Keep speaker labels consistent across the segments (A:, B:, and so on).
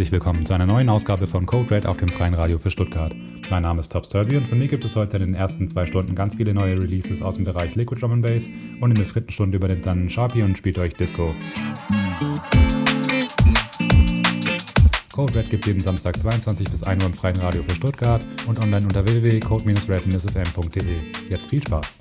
A: herzlich willkommen zu einer neuen Ausgabe von Code Red auf dem Freien Radio für Stuttgart. Mein Name ist Top Sturby und von mir gibt es heute in den ersten zwei Stunden ganz viele neue Releases aus dem Bereich Liquid Drum Bass und in der dritten Stunde übernimmt dann Sharpie und spielt euch Disco. Code Red gibt jeden Samstag 22 bis 1 Uhr im Freien Radio für Stuttgart und online unter www.code-red-fm.de. Jetzt viel Spaß!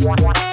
B: What?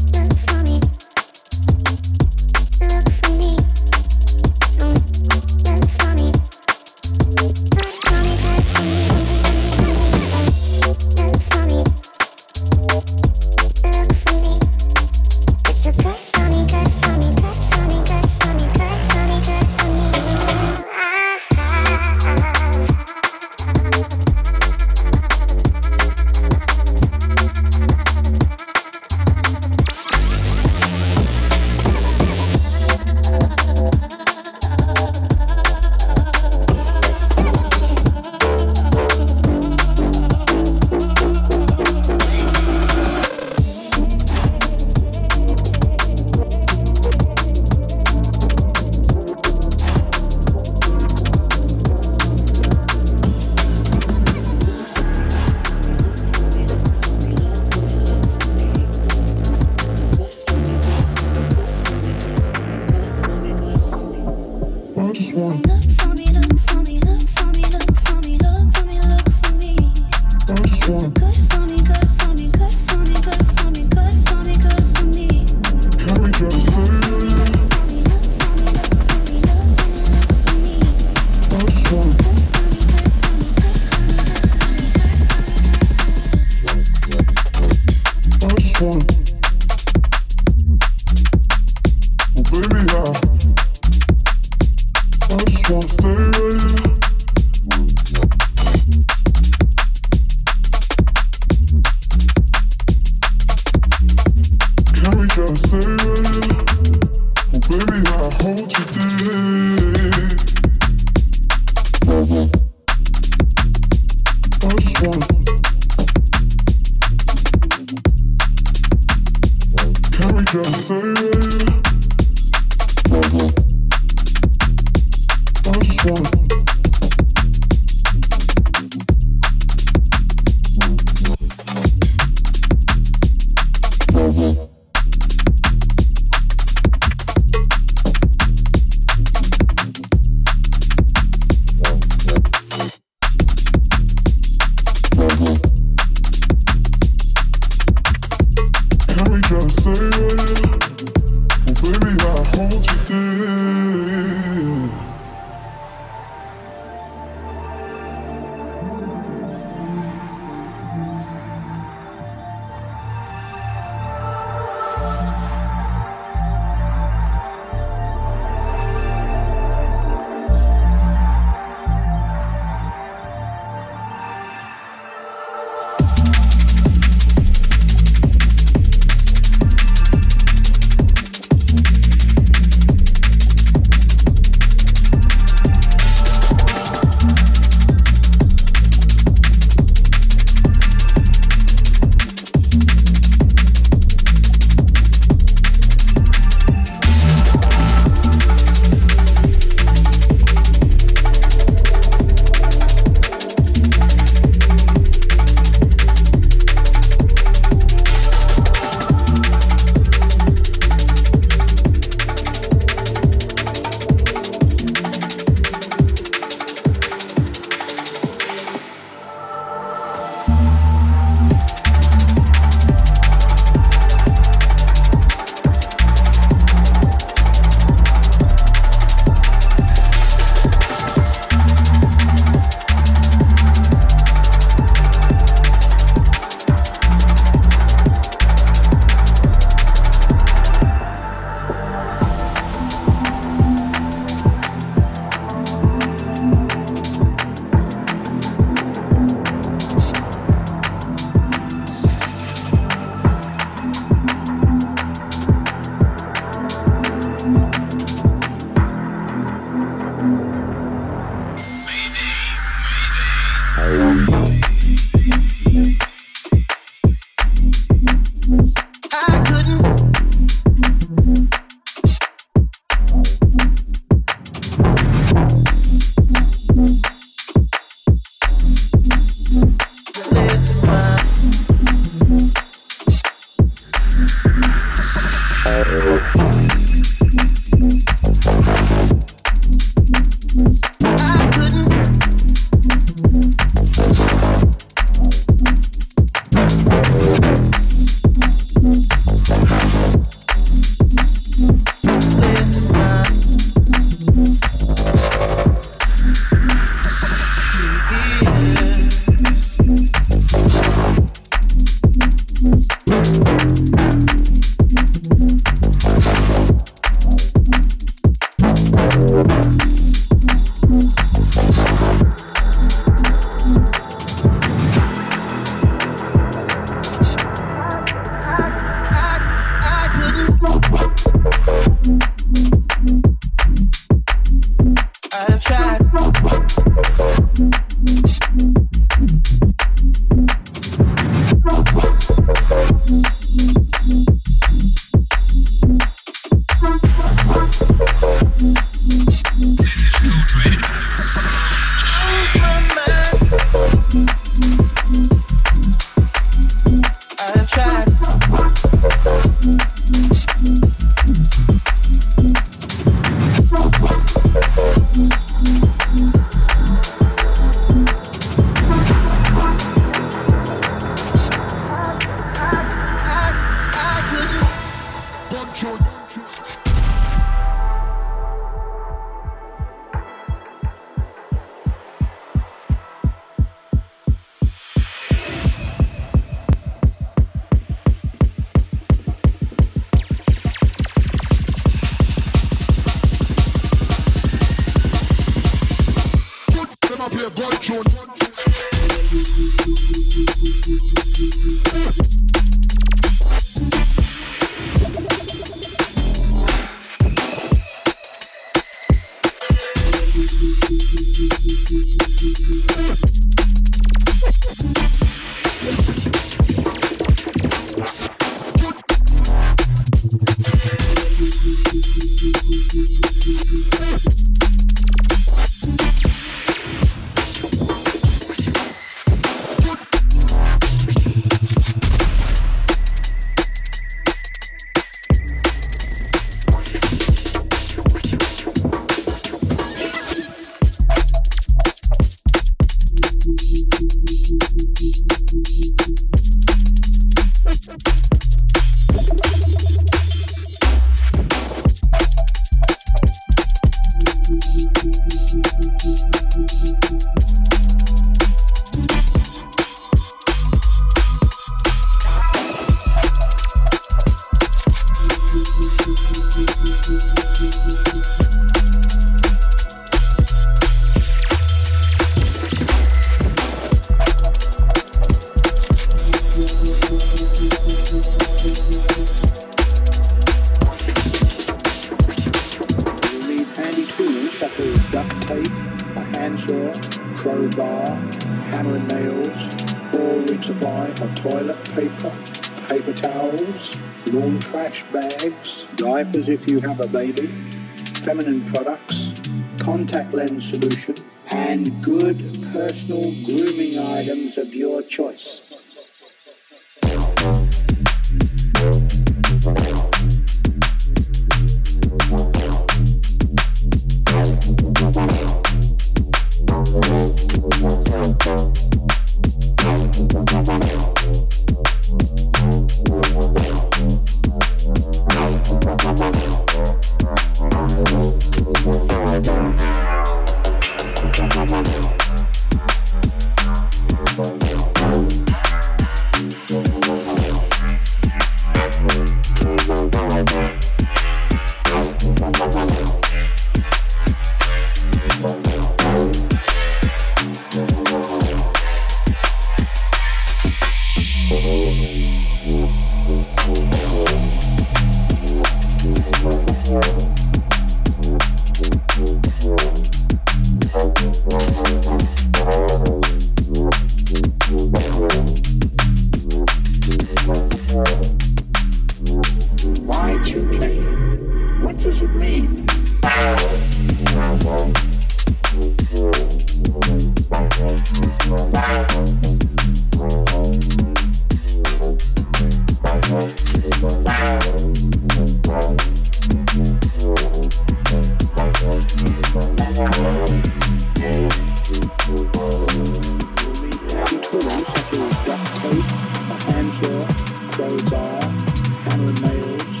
C: hammer nails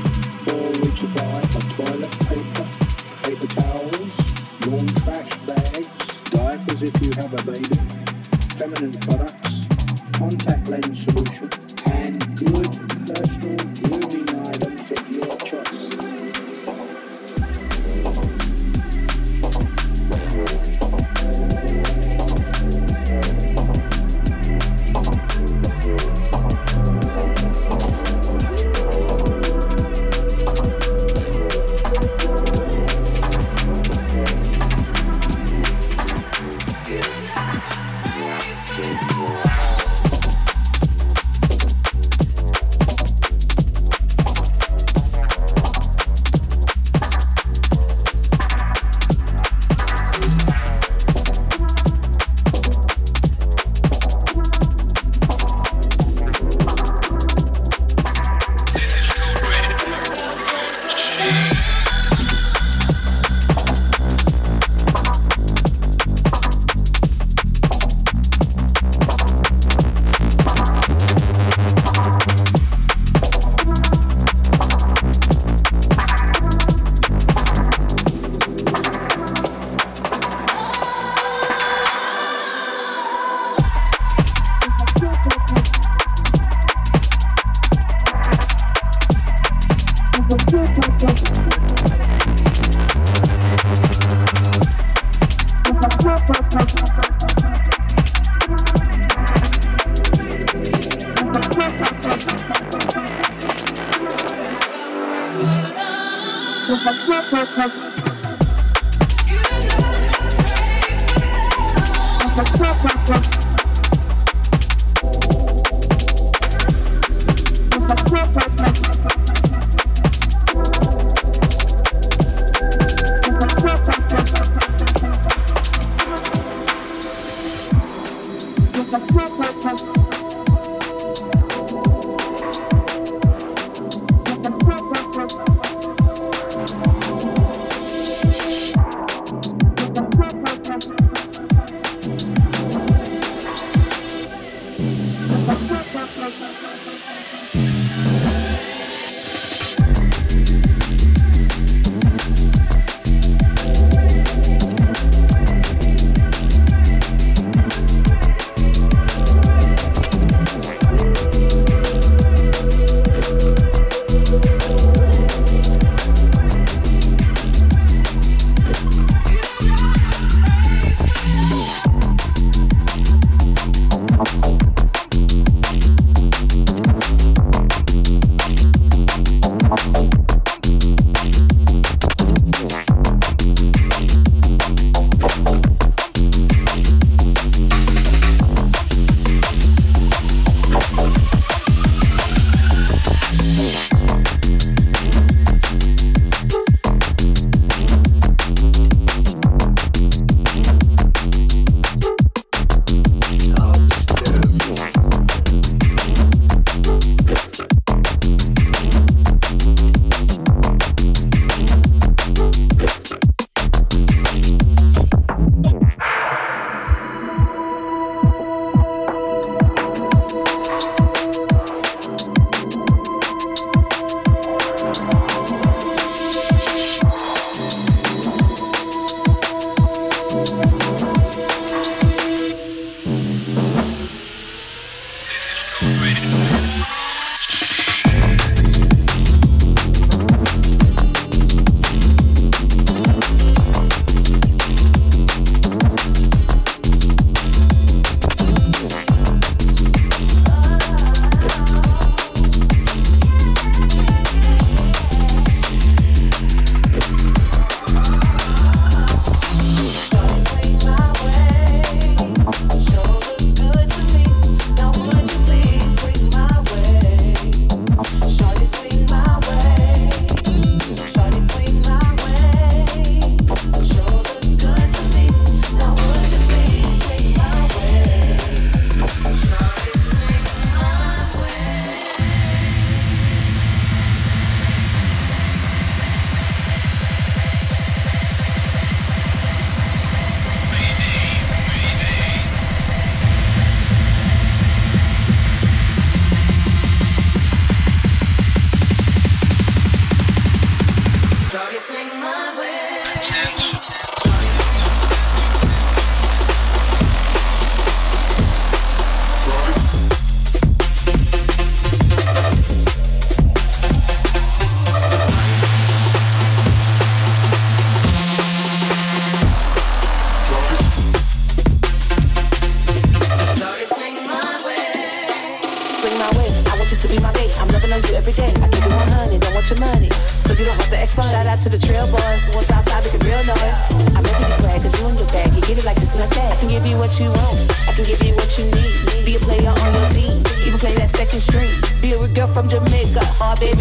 C: buy a toilet paper paper towels trash bags diapers if you have a baby
D: out to the trail boys, the ones outside making real noise. I'm making this swag, cause you in your bag. You get it like this like that. I can give you what you want, I can give you what you need. Be a player on your team, even play that second string. Be a girl from Jamaica, all baby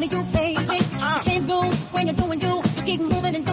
E: make your
F: face uh. can't go when you're doing you keep moving and